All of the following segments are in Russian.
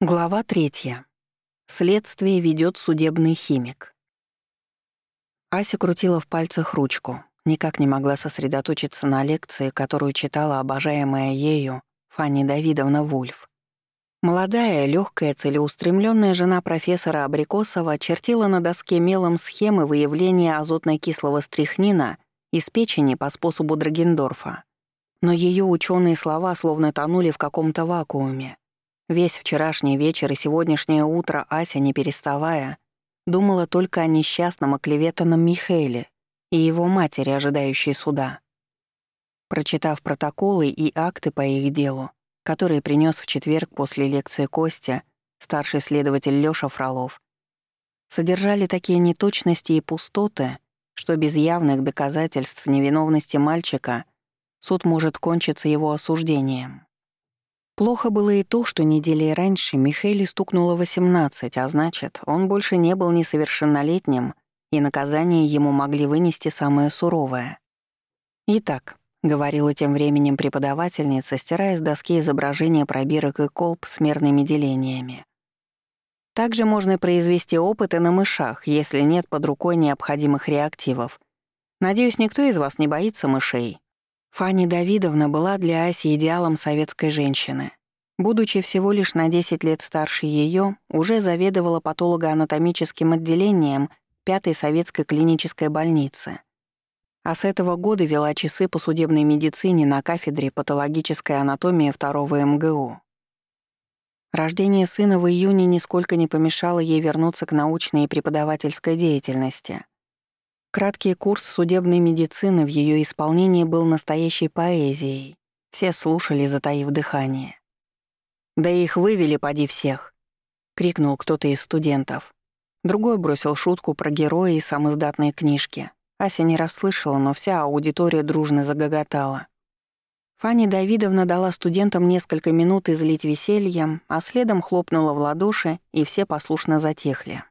Глава третья. Следствие ведет судебный химик. Ася крутила в пальцах ручку, никак не могла сосредоточиться на лекции, которую читала обожаемая ею Фанни Давидовна Вульф. Молодая, легкая, целеустремленная жена профессора Абрикосова чертила на доске мелом схемы выявления азотно-кислого стрихнина из печени по способу Драгендорфа. Но ее ученые слова словно тонули в каком-то вакууме, Весь вчерашний вечер и сегодняшнее утро Ася, не переставая, думала только о несчастном оклеветанном Михаиле и его матери, ожидающей суда. Прочитав протоколы и акты по их делу, которые принес в четверг после лекции Костя, старший следователь Лёша Фролов, содержали такие неточности и пустоты, что без явных доказательств невиновности мальчика суд может кончиться его осуждением. Плохо было и то, что недели раньше Михаиле стукнуло 18, а значит, он больше не был несовершеннолетним, и наказание ему могли вынести самое суровое. «Итак», — говорила тем временем преподавательница, стирая с доски изображения пробирок и колб с мерными делениями. Также можно произвести опыты на мышах, если нет под рукой необходимых реактивов. Надеюсь, никто из вас не боится мышей. Фанни Давидовна была для Аси идеалом советской женщины. Будучи всего лишь на 10 лет старше ее, уже заведовала патологоанатомическим отделением Пятой советской клинической больницы. А с этого года вела часы по судебной медицине на кафедре патологической анатомии второго МГУ. Рождение сына в июне нисколько не помешало ей вернуться к научной и преподавательской деятельности — Краткий курс судебной медицины в ее исполнении был настоящей поэзией. Все слушали, затаив дыхание. «Да их вывели, поди всех!» — крикнул кто-то из студентов. Другой бросил шутку про героя и самоздатные книжки. Ася не расслышала, но вся аудитория дружно загоготала. Фанни Давидовна дала студентам несколько минут излить весельем, а следом хлопнула в ладоши, и все послушно затихли.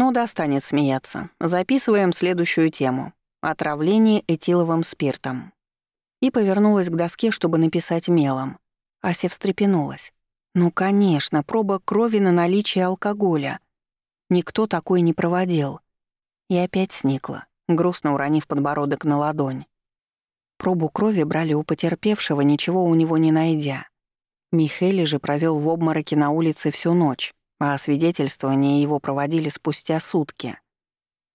Ну, достанет смеяться. Записываем следующую тему. Отравление этиловым спиртом. И повернулась к доске, чтобы написать мелом. Ася встрепенулась. Ну, конечно, проба крови на наличие алкоголя. Никто такой не проводил. И опять сникла, грустно уронив подбородок на ладонь. Пробу крови брали у потерпевшего, ничего у него не найдя. Михели же провел в обмороке на улице всю ночь а освидетельствование его проводили спустя сутки.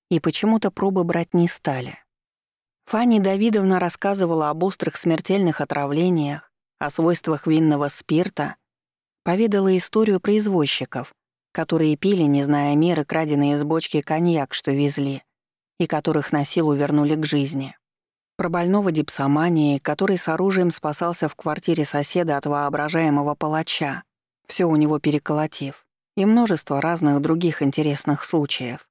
И почему-то пробы брать не стали. Фанни Давидовна рассказывала об острых смертельных отравлениях, о свойствах винного спирта, поведала историю про извозчиков, которые пили, не зная меры, краденые из бочки коньяк, что везли, и которых на силу вернули к жизни. Про больного дипсомании, который с оружием спасался в квартире соседа от воображаемого палача, все у него переколотив и множество разных других интересных случаев.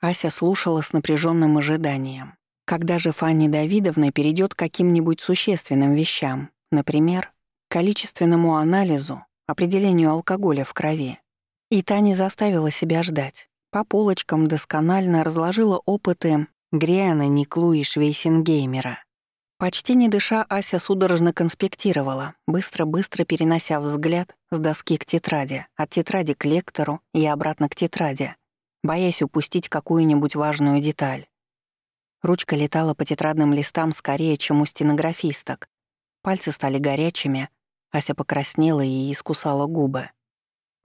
Ася слушала с напряженным ожиданием. Когда же Фанни Давидовна перейдет к каким-нибудь существенным вещам, например, количественному анализу, определению алкоголя в крови. И та не заставила себя ждать. По полочкам досконально разложила опыты Гриана, Никлу и Швейсингеймера. Почти не дыша, Ася судорожно конспектировала, быстро-быстро перенося взгляд с доски к тетради, от тетради к лектору и обратно к тетради, боясь упустить какую-нибудь важную деталь. Ручка летала по тетрадным листам скорее, чем у стенографисток. Пальцы стали горячими, Ася покраснела и искусала губы.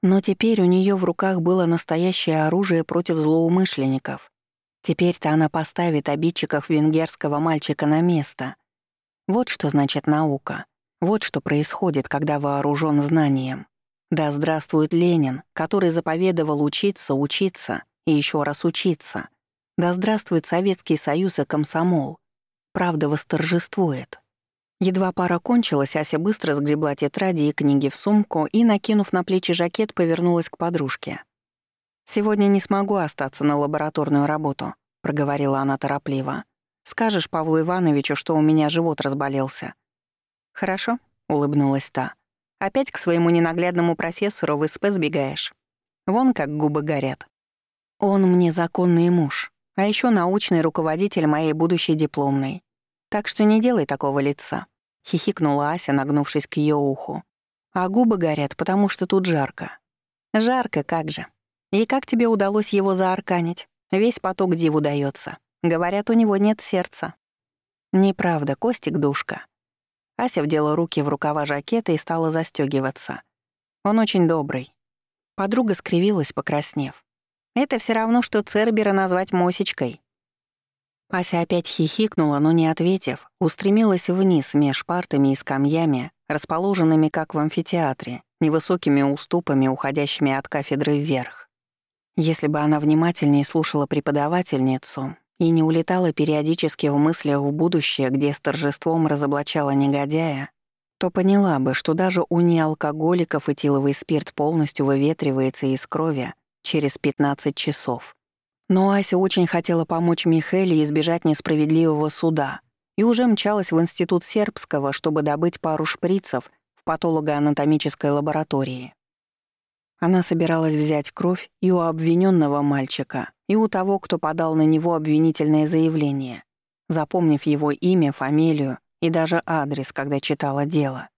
Но теперь у нее в руках было настоящее оружие против злоумышленников. Теперь-то она поставит обидчиков венгерского мальчика на место — вот что значит наука. Вот что происходит, когда вооружен знанием. Да здравствует Ленин, который заповедовал учиться, учиться и еще раз учиться. Да здравствует Советский Союз и комсомол. Правда восторжествует. Едва пара кончилась, Ася быстро сгребла тетради и книги в сумку и, накинув на плечи жакет, повернулась к подружке. «Сегодня не смогу остаться на лабораторную работу», — проговорила она торопливо. Скажешь Павлу Ивановичу, что у меня живот разболелся». «Хорошо», — улыбнулась та. «Опять к своему ненаглядному профессору в СП сбегаешь. Вон как губы горят. Он мне законный муж, а еще научный руководитель моей будущей дипломной. Так что не делай такого лица», — хихикнула Ася, нагнувшись к ее уху. «А губы горят, потому что тут жарко. Жарко как же. И как тебе удалось его заарканить? Весь поток диву даётся. Говорят, у него нет сердца. Неправда, Костик душка. Ася вдела руки в рукава жакета и стала застёгиваться. Он очень добрый. Подруга скривилась, покраснев. Это все равно, что Цербера назвать Мосечкой. Ася опять хихикнула, но не ответив, устремилась вниз меж партами и скамьями, расположенными как в амфитеатре, невысокими уступами, уходящими от кафедры вверх. Если бы она внимательнее слушала преподавательницу и не улетала периодически в мыслях в будущее, где с торжеством разоблачала негодяя, то поняла бы, что даже у неалкоголиков этиловый спирт полностью выветривается из крови через 15 часов. Но Ася очень хотела помочь Михеле избежать несправедливого суда и уже мчалась в институт сербского, чтобы добыть пару шприцев в патологоанатомической лаборатории. Она собиралась взять кровь и у обвиненного мальчика, и у того, кто подал на него обвинительное заявление, запомнив его имя, фамилию и даже адрес, когда читала дело.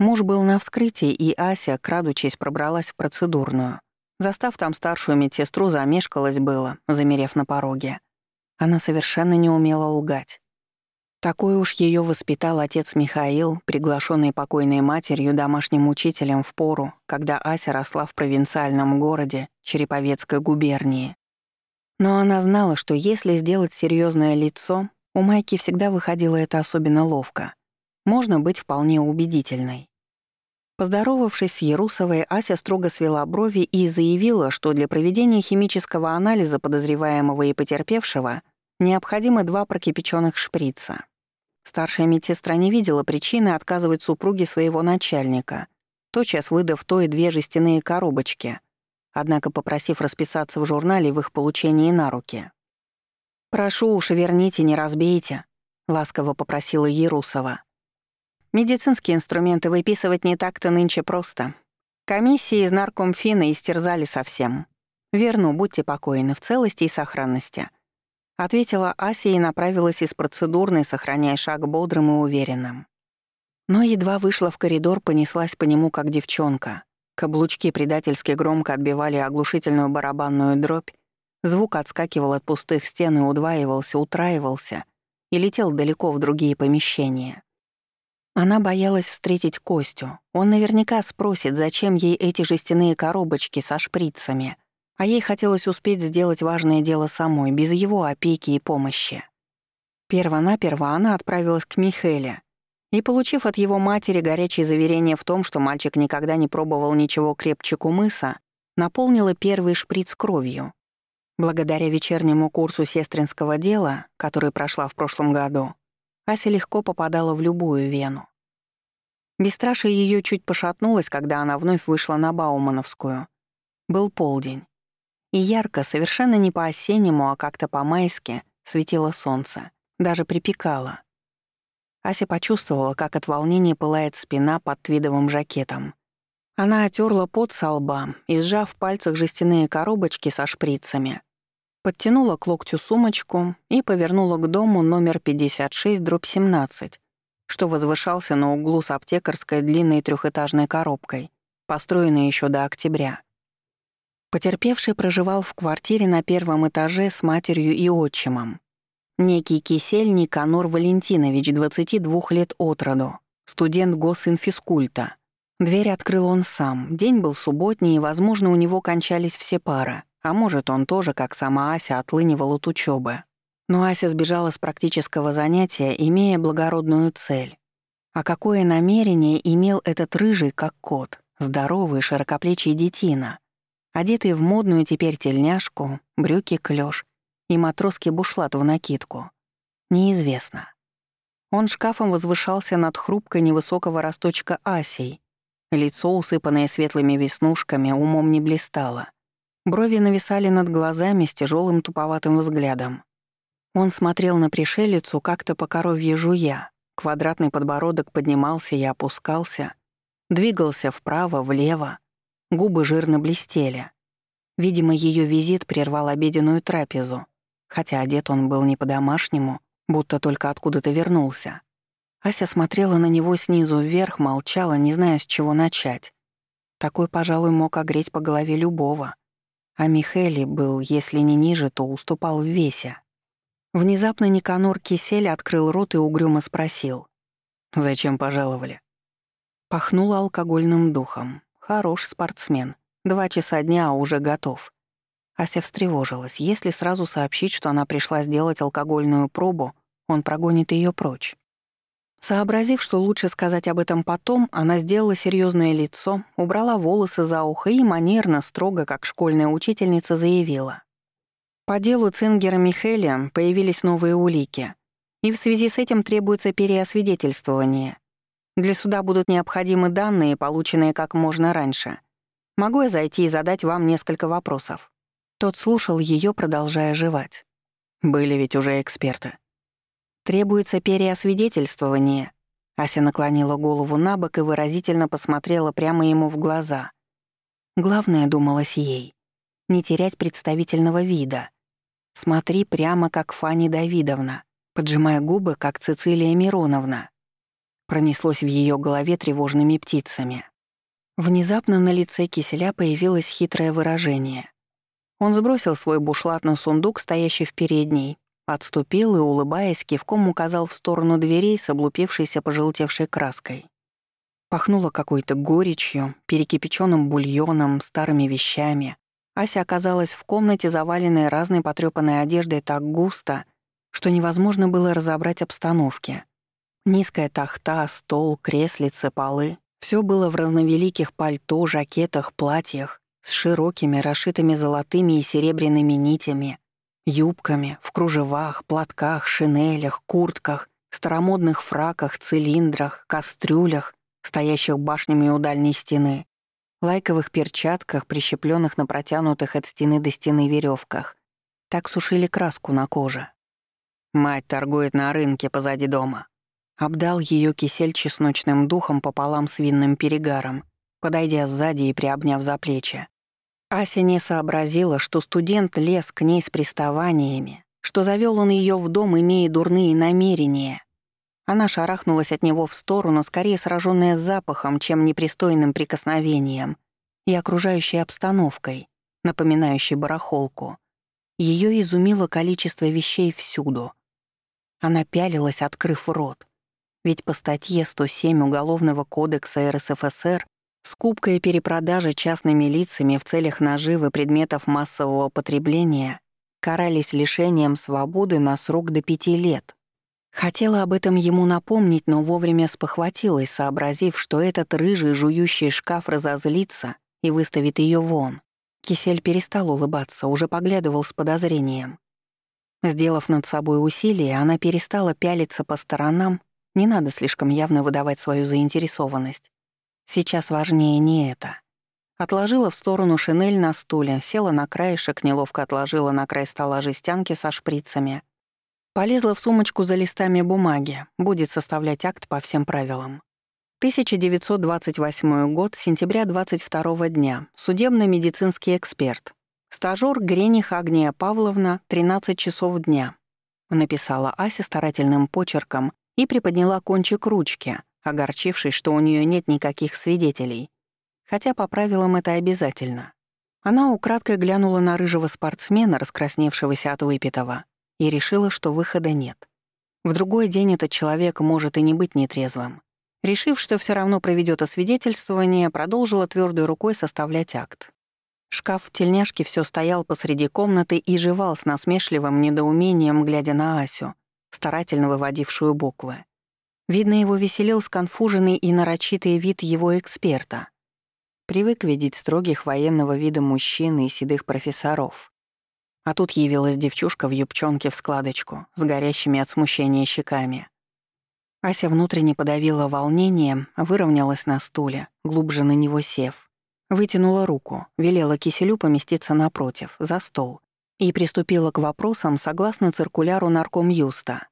Муж был на вскрытии, и Ася, крадучись, пробралась в процедурную. Застав там старшую медсестру, замешкалась было, замерев на пороге. Она совершенно не умела лгать. Такой уж ее воспитал отец Михаил, приглашенный покойной матерью домашним учителем в пору, когда Ася росла в провинциальном городе Череповецкой губернии. Но она знала, что если сделать серьезное лицо, у Майки всегда выходило это особенно ловко. Можно быть вполне убедительной. Поздоровавшись с Ярусовой, Ася строго свела брови и заявила, что для проведения химического анализа подозреваемого и потерпевшего необходимы два прокипяченных шприца. Старшая медсестра не видела причины отказывать супруге своего начальника, тотчас выдав то и две жестяные коробочки, однако попросив расписаться в журнале в их получении на руки. «Прошу уж, верните, не разбейте», — ласково попросила Ерусова. «Медицинские инструменты выписывать не так-то нынче просто. Комиссии из наркомфина истерзали совсем. Верну, будьте покойны, в целости и сохранности», ответила Ася и направилась из процедурной, сохраняя шаг бодрым и уверенным. Но едва вышла в коридор, понеслась по нему, как девчонка. Каблучки предательски громко отбивали оглушительную барабанную дробь, звук отскакивал от пустых стен и удваивался, утраивался и летел далеко в другие помещения. Она боялась встретить Костю. Он наверняка спросит, зачем ей эти жестяные коробочки со шприцами — а ей хотелось успеть сделать важное дело самой, без его опеки и помощи. Первонаперво она отправилась к Михеле и, получив от его матери горячее заверение в том, что мальчик никогда не пробовал ничего крепче кумыса, наполнила первый шприц кровью. Благодаря вечернему курсу сестринского дела, который прошла в прошлом году, Ася легко попадала в любую вену. Бесстрашие ее чуть пошатнулось, когда она вновь вышла на Баумановскую. Был полдень. И ярко, совершенно не по-осеннему, а как-то по-майски, светило солнце. Даже припекало. Ася почувствовала, как от волнения пылает спина под твидовым жакетом. Она отерла пот со лба и, сжав в пальцах жестяные коробочки со шприцами, подтянула к локтю сумочку и повернула к дому номер 56, дробь 17, что возвышался на углу с аптекарской длинной трехэтажной коробкой, построенной еще до октября. Потерпевший проживал в квартире на первом этаже с матерью и отчимом. Некий кисель Никанор Валентинович, 22 лет от роду, студент госинфискульта. Дверь открыл он сам. День был субботний, и, возможно, у него кончались все пары. А может, он тоже, как сама Ася, отлынивал от учебы. Но Ася сбежала с практического занятия, имея благородную цель. А какое намерение имел этот рыжий, как кот, здоровый, широкоплечий детина, одетый в модную теперь тельняшку, брюки клёш и матросский бушлат в накидку. Неизвестно. Он шкафом возвышался над хрупкой невысокого росточка Асей. Лицо, усыпанное светлыми веснушками, умом не блистало. Брови нависали над глазами с тяжелым туповатым взглядом. Он смотрел на пришелицу как-то по коровье жуя. Квадратный подбородок поднимался и опускался, двигался вправо, влево, Губы жирно блестели. Видимо, ее визит прервал обеденную трапезу, хотя одет он был не по-домашнему, будто только откуда-то вернулся. Ася смотрела на него снизу вверх, молчала, не зная, с чего начать. Такой, пожалуй, мог огреть по голове любого. А Михели был, если не ниже, то уступал в весе. Внезапно Никанор Кисель открыл рот и угрюмо спросил. «Зачем пожаловали?» Пахнуло алкогольным духом. Хорош спортсмен. Два часа дня, а уже готов. Ася встревожилась. Если сразу сообщить, что она пришла сделать алкогольную пробу, он прогонит ее прочь. Сообразив, что лучше сказать об этом потом, она сделала серьезное лицо, убрала волосы за ухо и манерно, строго, как школьная учительница, заявила. По делу Цингера Михеля появились новые улики, и в связи с этим требуется переосвидетельствование. Для суда будут необходимы данные, полученные как можно раньше. Могу я зайти и задать вам несколько вопросов?» Тот слушал ее, продолжая жевать. «Были ведь уже эксперты. Требуется переосвидетельствование. Ася наклонила голову на бок и выразительно посмотрела прямо ему в глаза. Главное, думалось ей, не терять представительного вида. Смотри прямо как Фани Давидовна, поджимая губы, как Цицилия Мироновна. Пронеслось в ее голове тревожными птицами. Внезапно на лице киселя появилось хитрое выражение. Он сбросил свой бушлат на сундук, стоящий в передней, Отступил и, улыбаясь, кивком указал в сторону дверей с облупившейся пожелтевшей краской. Пахнуло какой-то горечью, перекипяченным бульоном, старыми вещами. Ася оказалась в комнате, заваленной разной потрёпанной одеждой так густо, что невозможно было разобрать обстановки. Низкая тахта, стол, креслицы, полы — все было в разновеликих пальто, жакетах, платьях, с широкими, расшитыми золотыми и серебряными нитями, Юбками, в кружевах, платках, шинелях, куртках, старомодных фраках, цилиндрах, кастрюлях, стоящих башнями у дальней стены, лайковых перчатках, прищепленных на протянутых от стены до стены веревках. Так сушили краску на коже. Мать торгует на рынке позади дома. Обдал ее кисель чесночным духом пополам с винным перегаром, подойдя сзади и приобняв за плечи. Ася не сообразила, что студент лез к ней с приставаниями, что завел он ее в дом, имея дурные намерения. Она шарахнулась от него в сторону, скорее сраженная запахом, чем непристойным прикосновением и окружающей обстановкой, напоминающей барахолку. Ее изумило количество вещей всюду. Она пялилась, открыв рот. Ведь по статье 107 Уголовного кодекса РСФСР Скупка и перепродажа частными лицами в целях наживы предметов массового потребления карались лишением свободы на срок до пяти лет. Хотела об этом ему напомнить, но вовремя спохватилась, сообразив, что этот рыжий жующий шкаф разозлится и выставит ее вон. Кисель перестал улыбаться, уже поглядывал с подозрением. Сделав над собой усилие, она перестала пялиться по сторонам, не надо слишком явно выдавать свою заинтересованность. Сейчас важнее не это. Отложила в сторону шинель на стуле, села на краешек, неловко отложила на край стола жестянки со шприцами. Полезла в сумочку за листами бумаги, будет составлять акт по всем правилам. 1928 год, сентября 22 дня. Судебно-медицинский эксперт. Стажёр Грених Агния Павловна, 13 часов дня. Написала Ася старательным почерком и приподняла кончик ручки — огорчившись, что у нее нет никаких свидетелей. Хотя по правилам это обязательно. Она украдкой глянула на рыжего спортсмена, раскрасневшегося от выпитого, и решила, что выхода нет. В другой день этот человек может и не быть нетрезвым. Решив, что все равно проведет освидетельствование, продолжила твердой рукой составлять акт. Шкаф в тельняшке все стоял посреди комнаты и жевал с насмешливым недоумением, глядя на Асю, старательно выводившую буквы. Видно, его веселил сконфуженный и нарочитый вид его эксперта. Привык видеть строгих военного вида мужчин и седых профессоров. А тут явилась девчушка в юбчонке в складочку, с горящими от смущения щеками. Ася внутренне подавила волнение, выровнялась на стуле, глубже на него сев. Вытянула руку, велела киселю поместиться напротив, за стол, и приступила к вопросам согласно циркуляру нарком Юста.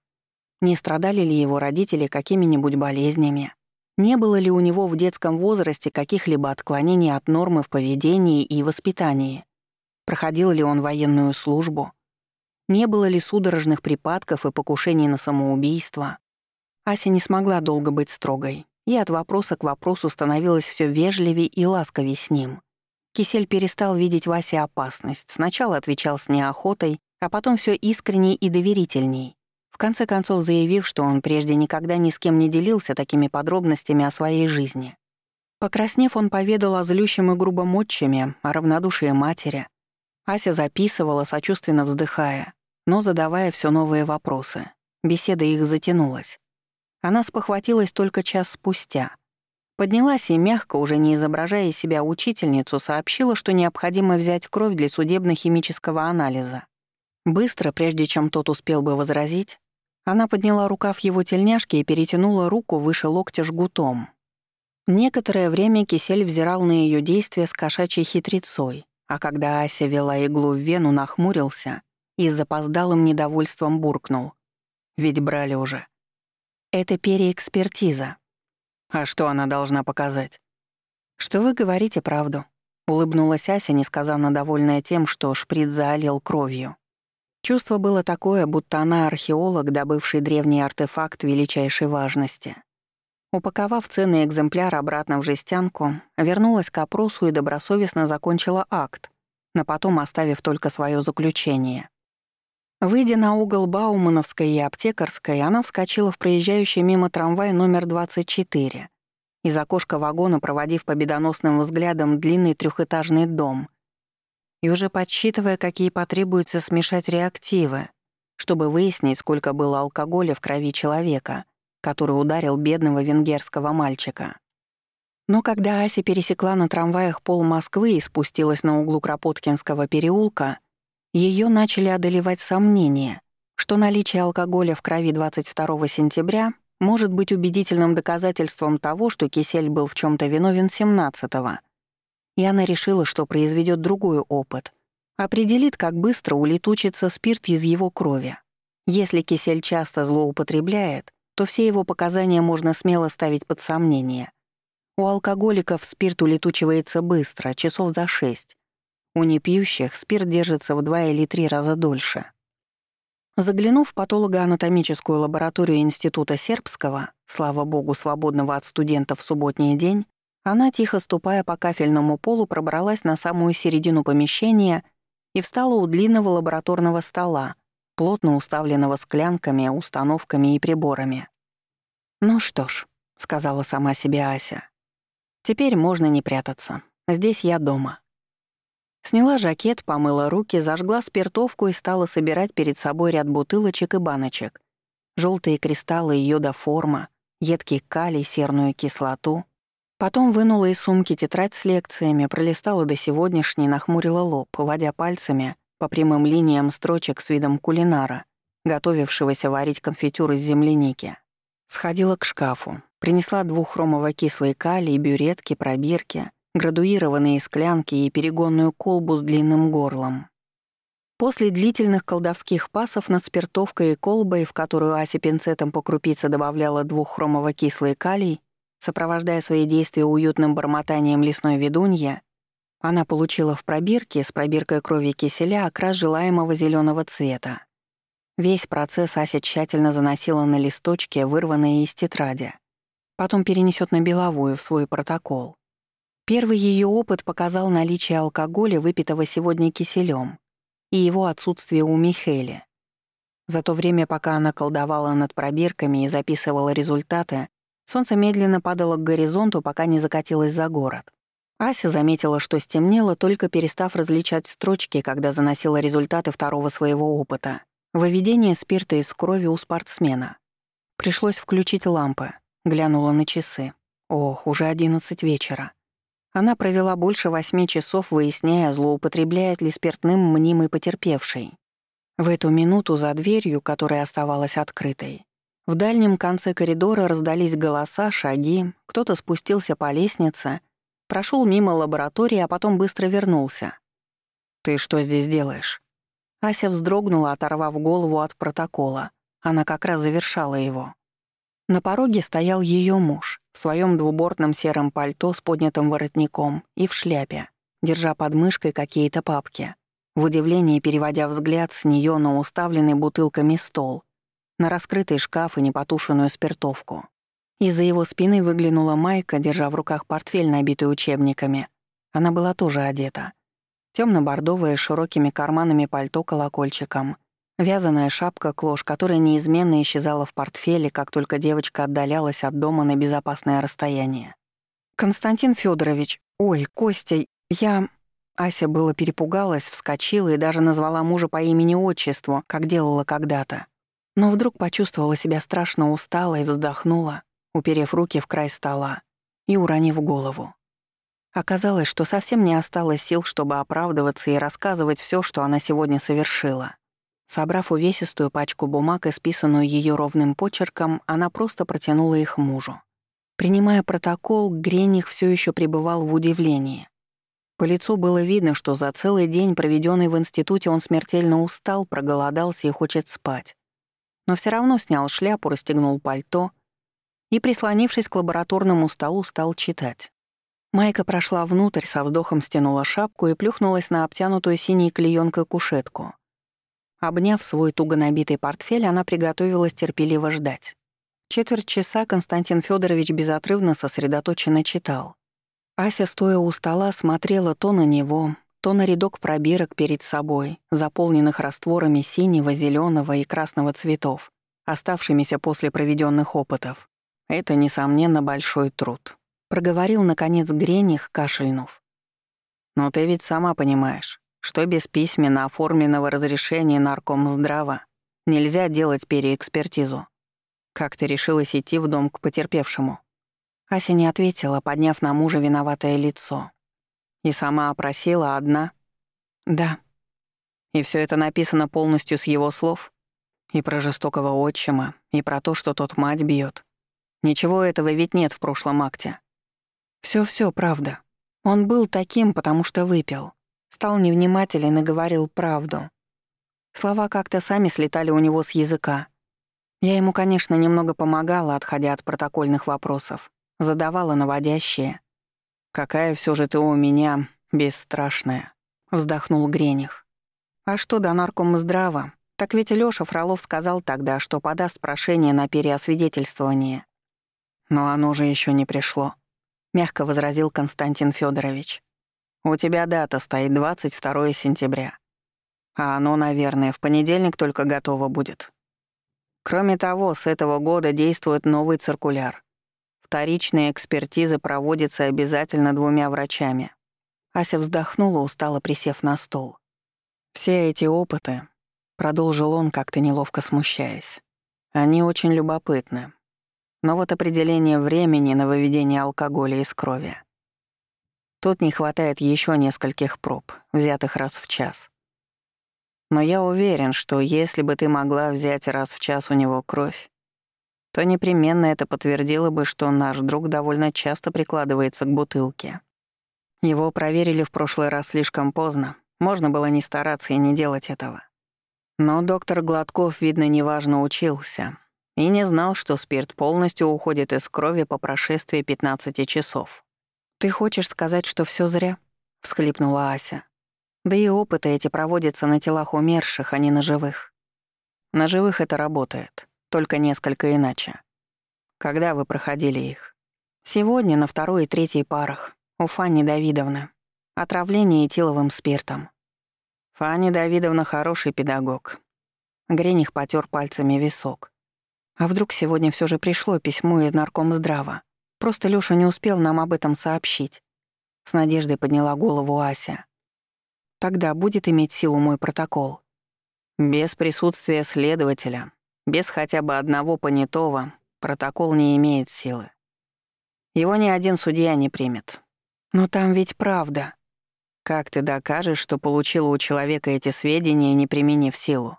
Не страдали ли его родители какими-нибудь болезнями? Не было ли у него в детском возрасте каких-либо отклонений от нормы в поведении и воспитании? Проходил ли он военную службу? Не было ли судорожных припадков и покушений на самоубийство? Ася не смогла долго быть строгой. и от вопроса к вопросу становилось все вежливее и ласковее с ним. Кисель перестал видеть Васе опасность, сначала отвечал с неохотой, а потом все искренней и доверительней, в конце концов заявив, что он прежде никогда ни с кем не делился такими подробностями о своей жизни. Покраснев, он поведал о злющем и грубом отчиме, о равнодушии матери. Ася записывала, сочувственно вздыхая, но задавая все новые вопросы. Беседа их затянулась. Она спохватилась только час спустя. Поднялась и мягко, уже не изображая себя учительницу, сообщила, что необходимо взять кровь для судебно-химического анализа. Быстро, прежде чем тот успел бы возразить, она подняла рукав его тельняшки и перетянула руку выше локтя жгутом. Некоторое время Кисель взирал на ее действия с кошачьей хитрецой, а когда Ася вела иглу в вену, нахмурился и с запоздалым недовольством буркнул. «Ведь брали уже». Это переэкспертиза. А что она должна показать? Что вы говорите правду. Улыбнулась Ася, несказанно довольная тем, что шприц залил кровью. Чувство было такое, будто она археолог, добывший древний артефакт величайшей важности. Упаковав ценный экземпляр обратно в жестянку, вернулась к опросу и добросовестно закончила акт, но потом оставив только свое заключение. Выйдя на угол Баумановской и Аптекарской, она вскочила в проезжающий мимо трамвай номер 24. Из окошка вагона, проводив победоносным взглядом длинный трехэтажный дом. И уже подсчитывая, какие потребуется смешать реактивы, чтобы выяснить, сколько было алкоголя в крови человека, который ударил бедного венгерского мальчика. Но когда Ася пересекла на трамваях пол Москвы и спустилась на углу Кропоткинского переулка, ее начали одолевать сомнения, что наличие алкоголя в крови 22 сентября может быть убедительным доказательством того, что Кисель был в чем то виновен 17-го. И она решила, что произведет другой опыт. Определит, как быстро улетучится спирт из его крови. Если Кисель часто злоупотребляет, то все его показания можно смело ставить под сомнение. У алкоголиков спирт улетучивается быстро, часов за шесть, у непьющих спирт держится в два или три раза дольше. Заглянув в патологоанатомическую лабораторию Института Сербского, слава богу, свободного от студентов в субботний день, она, тихо ступая по кафельному полу, пробралась на самую середину помещения и встала у длинного лабораторного стола, плотно уставленного склянками, установками и приборами. «Ну что ж», — сказала сама себе Ася, — «теперь можно не прятаться. Здесь я дома. Сняла жакет, помыла руки, зажгла спиртовку и стала собирать перед собой ряд бутылочек и баночек. Желтые кристаллы йода-форма, едкий калий, серную кислоту. Потом вынула из сумки тетрадь с лекциями, пролистала до сегодняшней, нахмурила лоб, водя пальцами по прямым линиям строчек с видом кулинара, готовившегося варить конфитюр из земляники. Сходила к шкафу, принесла двуххромово-кислый калий, бюретки, пробирки — градуированные склянки и перегонную колбу с длинным горлом. После длительных колдовских пасов над спиртовкой и колбой, в которую Ася пинцетом по крупице добавляла двуххромово-кислый калий, сопровождая свои действия уютным бормотанием лесной ведунья, она получила в пробирке с пробиркой крови киселя окрас желаемого зеленого цвета. Весь процесс Ася тщательно заносила на листочки, вырванные из тетради. Потом перенесет на беловую в свой протокол. Первый ее опыт показал наличие алкоголя, выпитого сегодня киселем, и его отсутствие у Михели. За то время, пока она колдовала над пробирками и записывала результаты, солнце медленно падало к горизонту, пока не закатилось за город. Ася заметила, что стемнело, только перестав различать строчки, когда заносила результаты второго своего опыта. Выведение спирта из крови у спортсмена. Пришлось включить лампы. Глянула на часы. Ох, уже одиннадцать вечера. Она провела больше восьми часов, выясняя, злоупотребляет ли спиртным мнимый потерпевший. В эту минуту за дверью, которая оставалась открытой, в дальнем конце коридора раздались голоса, шаги, кто-то спустился по лестнице, прошел мимо лаборатории, а потом быстро вернулся. «Ты что здесь делаешь?» Ася вздрогнула, оторвав голову от протокола. Она как раз завершала его. На пороге стоял ее муж в своем двубортном сером пальто с поднятым воротником и в шляпе, держа под мышкой какие-то папки. В удивлении переводя взгляд с нее на уставленный бутылками стол, на раскрытый шкаф и непотушенную спиртовку. Из-за его спины выглянула Майка, держа в руках портфель, набитый учебниками. Она была тоже одета. Тёмно-бордовое с широкими карманами пальто колокольчиком, вязаная шапка-клош, которая неизменно исчезала в портфеле, как только девочка отдалялась от дома на безопасное расстояние. «Константин Федорович, ой, Костя, я...» Ася было перепугалась, вскочила и даже назвала мужа по имени-отчеству, как делала когда-то. Но вдруг почувствовала себя страшно устала и вздохнула, уперев руки в край стола и уронив голову. Оказалось, что совсем не осталось сил, чтобы оправдываться и рассказывать все, что она сегодня совершила. Собрав увесистую пачку бумаг, исписанную ее ровным почерком, она просто протянула их мужу. Принимая протокол, Грених все еще пребывал в удивлении. По лицу было видно, что за целый день, проведенный в институте, он смертельно устал, проголодался и хочет спать. Но все равно снял шляпу, расстегнул пальто и, прислонившись к лабораторному столу, стал читать. Майка прошла внутрь, со вздохом стянула шапку и плюхнулась на обтянутую синей клеёнкой кушетку. Обняв свой туго набитый портфель, она приготовилась терпеливо ждать. Четверть часа Константин Федорович безотрывно сосредоточенно читал. Ася, стоя у стола, смотрела то на него, то на рядок пробирок перед собой, заполненных растворами синего, зеленого и красного цветов, оставшимися после проведенных опытов. Это, несомненно, большой труд. Проговорил, наконец, Грених, кашельнув. «Но ты ведь сама понимаешь, что без письменно оформленного разрешения наркомздрава нельзя делать переэкспертизу. Как ты решилась идти в дом к потерпевшему?» Ася не ответила, подняв на мужа виноватое лицо. «И сама опросила одна?» «Да». «И все это написано полностью с его слов?» «И про жестокого отчима, и про то, что тот мать бьет. Ничего этого ведь нет в прошлом акте. Всё-всё правда. Он был таким, потому что выпил. Стал невнимателен и говорил правду. Слова как-то сами слетали у него с языка. Я ему, конечно, немного помогала, отходя от протокольных вопросов. Задавала наводящие. «Какая всё же ты у меня бесстрашная», — вздохнул Грених. «А что до наркомздрава? Так ведь Лёша Фролов сказал тогда, что подаст прошение на переосвидетельствование. Но оно же еще не пришло, мягко возразил Константин Федорович. У тебя дата стоит 22 сентября. А оно, наверное, в понедельник только готово будет. Кроме того, с этого года действует новый циркуляр. Вторичные экспертизы проводятся обязательно двумя врачами. Ася вздохнула, устало присев на стол. Все эти опыты, продолжил он, как-то неловко смущаясь, они очень любопытны. Но вот определение времени на выведение алкоголя из крови. Тут не хватает еще нескольких проб, взятых раз в час. Но я уверен, что если бы ты могла взять раз в час у него кровь, то непременно это подтвердило бы, что наш друг довольно часто прикладывается к бутылке. Его проверили в прошлый раз слишком поздно, можно было не стараться и не делать этого. Но доктор Гладков, видно, неважно учился, и не знал, что спирт полностью уходит из крови по прошествии 15 часов. «Ты хочешь сказать, что все зря?» — всхлипнула Ася. «Да и опыты эти проводятся на телах умерших, а не на живых. На живых это работает, только несколько иначе. Когда вы проходили их?» «Сегодня на второй и третьей парах, у Фанни Давидовны. Отравление этиловым спиртом». «Фанни Давидовна хороший педагог». Грених потер пальцами висок. А вдруг сегодня все же пришло письмо из наркомздрава? Просто Лёша не успел нам об этом сообщить. С надеждой подняла голову Ася. Тогда будет иметь силу мой протокол. Без присутствия следователя, без хотя бы одного понятого, протокол не имеет силы. Его ни один судья не примет. Но там ведь правда. Как ты докажешь, что получила у человека эти сведения, не применив силу?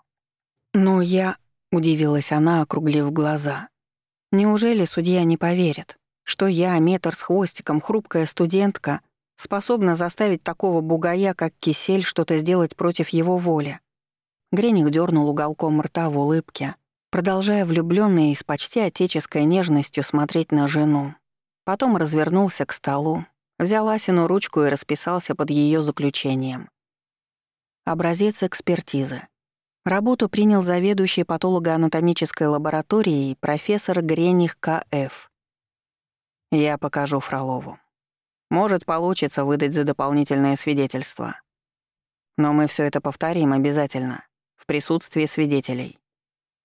Ну, я... Удивилась она, округлив глаза. Неужели судья не поверит, что я, метр с хвостиком, хрупкая студентка, способна заставить такого бугая, как Кисель, что-то сделать против его воли? Грених дернул уголком рта в улыбке, продолжая влюблённый и с почти отеческой нежностью смотреть на жену. Потом развернулся к столу, взял Асину ручку и расписался под ее заключением. Образец экспертизы. Работу принял заведующий патологоанатомической лабораторией профессор Грених К.Ф. Я покажу Фролову. Может, получится выдать за дополнительное свидетельство. Но мы все это повторим обязательно, в присутствии свидетелей.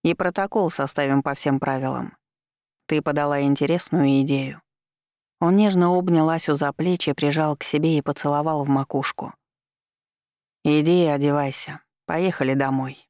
И протокол составим по всем правилам. Ты подала интересную идею. Он нежно обнял Асю за плечи, прижал к себе и поцеловал в макушку. «Иди одевайся. Поехали домой».